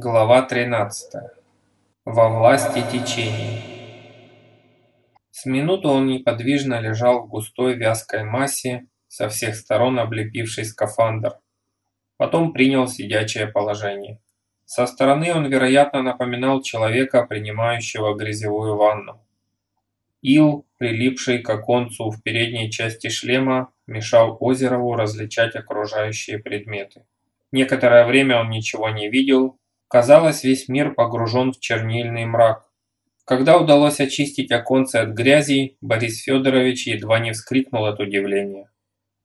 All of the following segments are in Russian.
Глава 13. Во власти течений. С минуту он неподвижно лежал в густой вязкой массе, со всех сторон облепивший скафандр. Потом принял сидячее положение. Со стороны он, вероятно, напоминал человека, принимающего грязевую ванну. Ил, прилипший к оконцу в передней части шлема, мешал Озерову различать окружающие предметы. Некоторое время он ничего не видел, Казалось, весь мир погружен в чернильный мрак. Когда удалось очистить оконце от грязи, Борис Федорович едва не вскрикнул от удивления.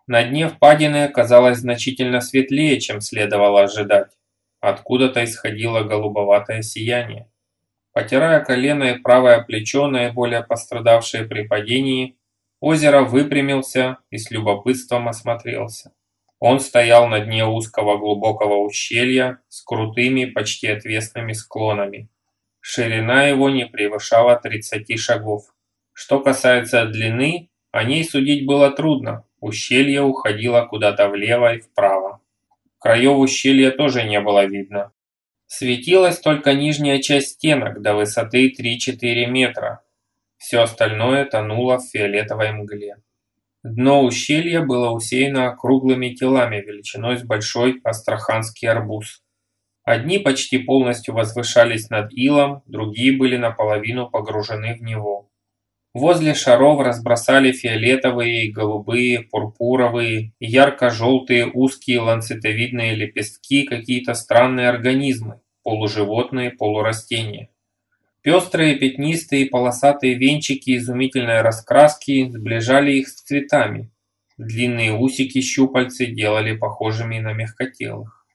На дне впадины оказалось значительно светлее, чем следовало ожидать. Откуда-то исходило голубоватое сияние. Потирая колено и правое плечо, наиболее пострадавшее при падении, озеро выпрямился и с любопытством осмотрелся. Он стоял на дне узкого глубокого ущелья с крутыми, почти отвесными склонами. Ширина его не превышала 30 шагов. Что касается длины, о ней судить было трудно. Ущелье уходило куда-то влево и вправо. Краев ущелья тоже не было видно. Светилась только нижняя часть стенок до высоты 3-4 метра. Все остальное тонуло в фиолетовой мгле. Дно ущелья было усеяно круглыми телами величиной с большой астраханский арбуз. Одни почти полностью возвышались над илом, другие были наполовину погружены в него. Возле шаров разбросали фиолетовые, голубые, пурпуровые ярко-желтые узкие ланцетовидные лепестки какие-то странные организмы, полуживотные, полурастения. Пестрые пятнистые полосатые венчики изумительной раскраски сближали их с цветами. Длинные усики-щупальцы делали похожими на мягкотелых.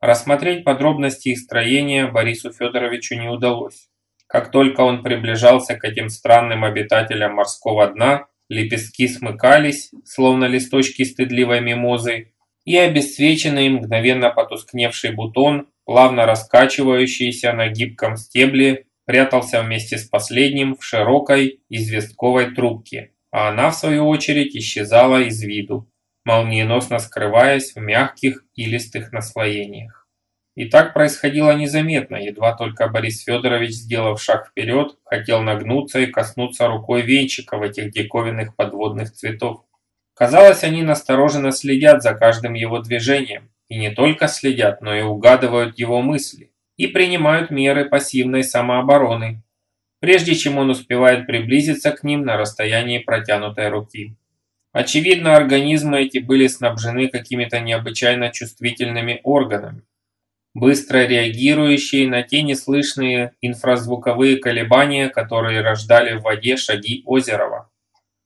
Рассмотреть подробности их строения Борису Федоровичу не удалось. Как только он приближался к этим странным обитателям морского дна, лепестки смыкались, словно листочки стыдливой мимозы, и обесцвеченный мгновенно потускневший бутон плавно раскачивающийся на гибком стебле, прятался вместе с последним в широкой известковой трубке, а она, в свою очередь, исчезала из виду, молниеносно скрываясь в мягких и листых наслоениях. И так происходило незаметно, едва только Борис Федорович, сделав шаг вперед, хотел нагнуться и коснуться рукой венчиков этих диковинных подводных цветов. Казалось, они настороженно следят за каждым его движением, и не только следят, но и угадывают его мысли и принимают меры пассивной самообороны, прежде чем он успевает приблизиться к ним на расстоянии протянутой руки. Очевидно, организмы эти были снабжены какими-то необычайно чувствительными органами, быстро реагирующие на те неслышные инфразвуковые колебания, которые рождали в воде шаги Озерова.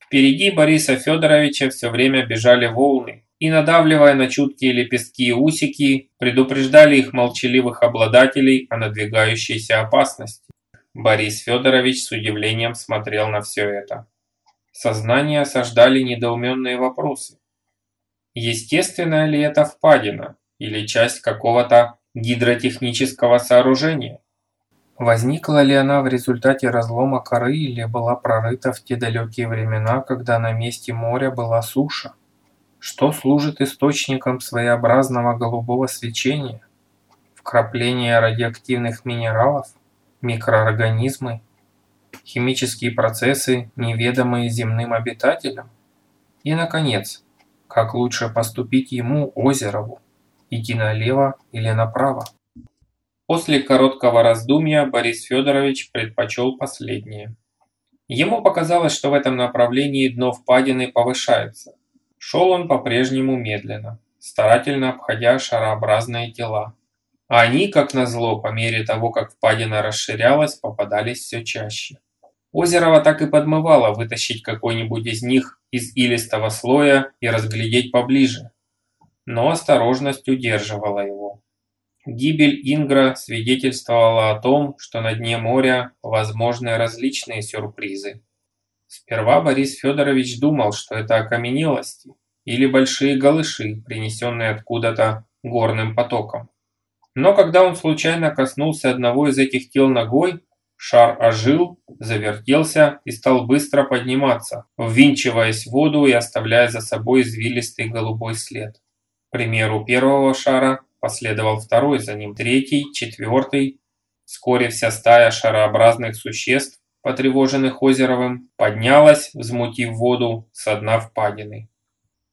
Впереди Бориса Федоровича все время бежали волны, и, надавливая на чуткие лепестки и усики, предупреждали их молчаливых обладателей о надвигающейся опасности. Борис Федорович с удивлением смотрел на все это. Сознание осаждали недоуменные вопросы. Естественная ли это впадина или часть какого-то гидротехнического сооружения? Возникла ли она в результате разлома коры или была прорыта в те далекие времена, когда на месте моря была суша? Что служит источником своеобразного голубого свечения, вкрапления радиоактивных минералов, микроорганизмы, химические процессы, неведомые земным обитателям. И, наконец, как лучше поступить ему, Озерову, идти налево или направо. После короткого раздумья Борис Федорович предпочел последнее. Ему показалось, что в этом направлении дно впадины повышается. Шел он по-прежнему медленно, старательно обходя шарообразные тела. А они, как назло, по мере того, как впадина расширялась, попадались все чаще. Озерово так и подмывало вытащить какой-нибудь из них из илистого слоя и разглядеть поближе. Но осторожность удерживала его. Гибель Ингра свидетельствовала о том, что на дне моря возможны различные сюрпризы. Сперва Борис Федорович думал, что это окаменелости или большие галыши, принесенные откуда-то горным потоком. Но когда он случайно коснулся одного из этих тел ногой, шар ожил, завертелся и стал быстро подниматься, ввинчиваясь в воду и оставляя за собой извилистый голубой след. К примеру первого шара последовал второй, за ним третий, четвертый. Вскоре вся стая шарообразных существ, потревоженных Озеровым, поднялась, взмутив воду с дна впадины.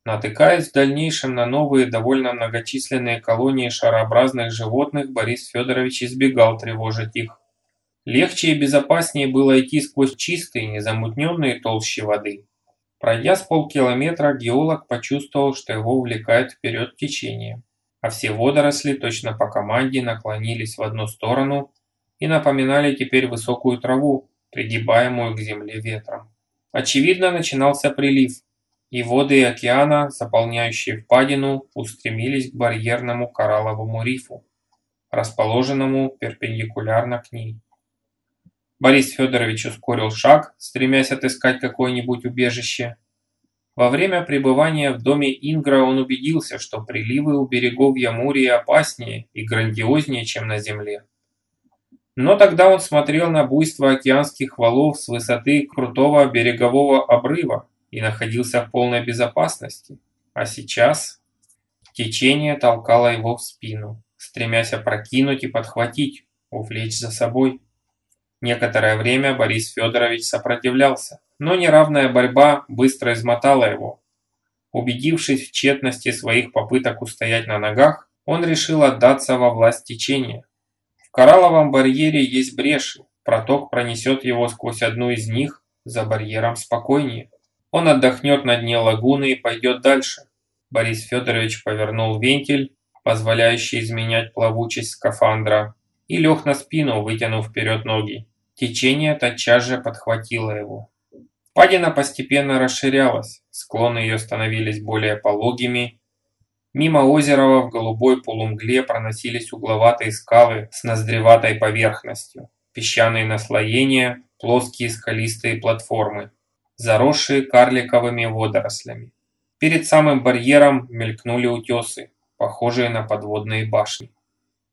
Натыкаясь в дальнейшем на новые, довольно многочисленные колонии шарообразных животных, Борис Федорович избегал тревожить их. Легче и безопаснее было идти сквозь чистые, незамутненные толщи воды. Пройдя с полкилометра, геолог почувствовал, что его увлекает вперед течение, а все водоросли точно по команде наклонились в одну сторону и напоминали теперь высокую траву, пригибаемую к земле ветром. Очевидно, начинался прилив, и воды океана, заполняющие впадину, устремились к барьерному коралловому рифу, расположенному перпендикулярно к ней. Борис Федорович ускорил шаг, стремясь отыскать какое-нибудь убежище. Во время пребывания в доме Ингра он убедился, что приливы у берегов Ямурии опаснее и грандиознее, чем на земле. Но тогда он смотрел на буйство океанских валов с высоты крутого берегового обрыва и находился в полной безопасности. А сейчас течение толкало его в спину, стремясь опрокинуть и подхватить, увлечь за собой. Некоторое время Борис Федорович сопротивлялся, но неравная борьба быстро измотала его. Убедившись в тщетности своих попыток устоять на ногах, он решил отдаться во власть течения. Коралловом барьере есть бреши, проток пронесет его сквозь одну из них, за барьером спокойнее. Он отдохнет на дне лагуны и пойдет дальше. Борис Федорович повернул вентиль, позволяющий изменять плавучесть скафандра, и лег на спину, вытянув вперед ноги. Течение тотчас же подхватило его. Падина постепенно расширялась, склоны ее становились более пологими. Мимо Озерова в голубой полумгле проносились угловатые скалы с ноздреватой поверхностью, песчаные наслоения, плоские скалистые платформы, заросшие карликовыми водорослями. Перед самым барьером мелькнули утесы, похожие на подводные башни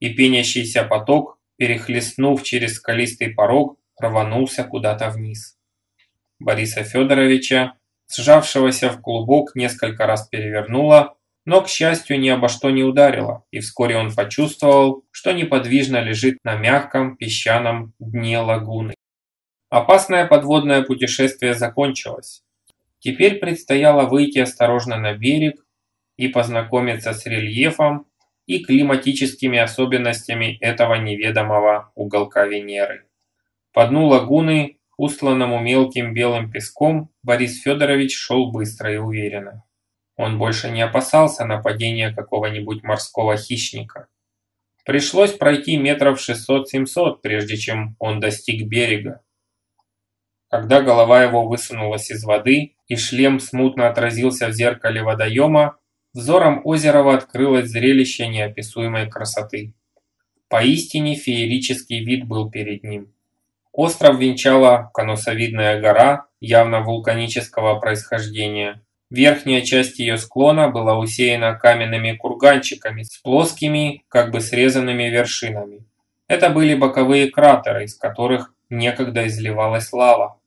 и пенящийся поток, перехлестнув через скалистый порог, рванулся куда-то вниз. Бориса Федоровича, сжавшегося в клубок, несколько раз перевернуло, но, к счастью, ни обо что не ударило, и вскоре он почувствовал, что неподвижно лежит на мягком песчаном дне лагуны. Опасное подводное путешествие закончилось. Теперь предстояло выйти осторожно на берег и познакомиться с рельефом и климатическими особенностями этого неведомого уголка Венеры. По дну лагуны, устланному мелким белым песком, Борис Федорович шел быстро и уверенно. Он больше не опасался нападения какого-нибудь морского хищника. Пришлось пройти метров 600-700, прежде чем он достиг берега. Когда голова его высунулась из воды и шлем смутно отразился в зеркале водоема, Взором Озерова открылось зрелище неописуемой красоты. Поистине феерический вид был перед ним. Остров венчала конусовидная гора, явно вулканического происхождения. Верхняя часть ее склона была усеяна каменными курганчиками с плоскими, как бы срезанными вершинами. Это были боковые кратеры, из которых некогда изливалась лава.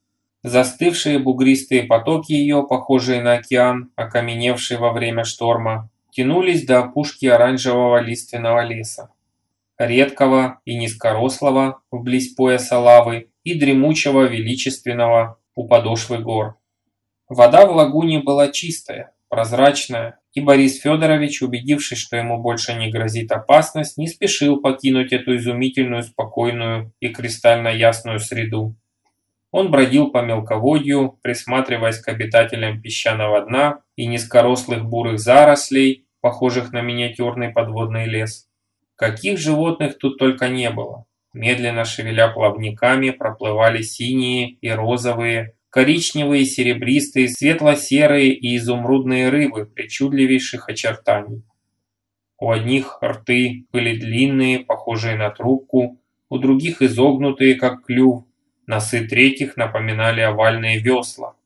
Застывшие бугристые потоки ее, похожие на океан, окаменевший во время шторма, тянулись до опушки оранжевого лиственного леса. Редкого и низкорослого вблизь пояса лавы и дремучего величественного у подошвы гор. Вода в лагуне была чистая, прозрачная, и Борис Федорович, убедившись, что ему больше не грозит опасность, не спешил покинуть эту изумительную, спокойную и кристально ясную среду. Он бродил по мелководью, присматриваясь к обитателям песчаного дна и низкорослых бурых зарослей, похожих на миниатюрный подводный лес. Каких животных тут только не было. Медленно шевеля плавниками проплывали синие и розовые, коричневые, серебристые, светло-серые и изумрудные рыбы причудливейших очертаний. У одних рты были длинные, похожие на трубку, у других изогнутые, как клюв, Носы третьих напоминали овальные весла.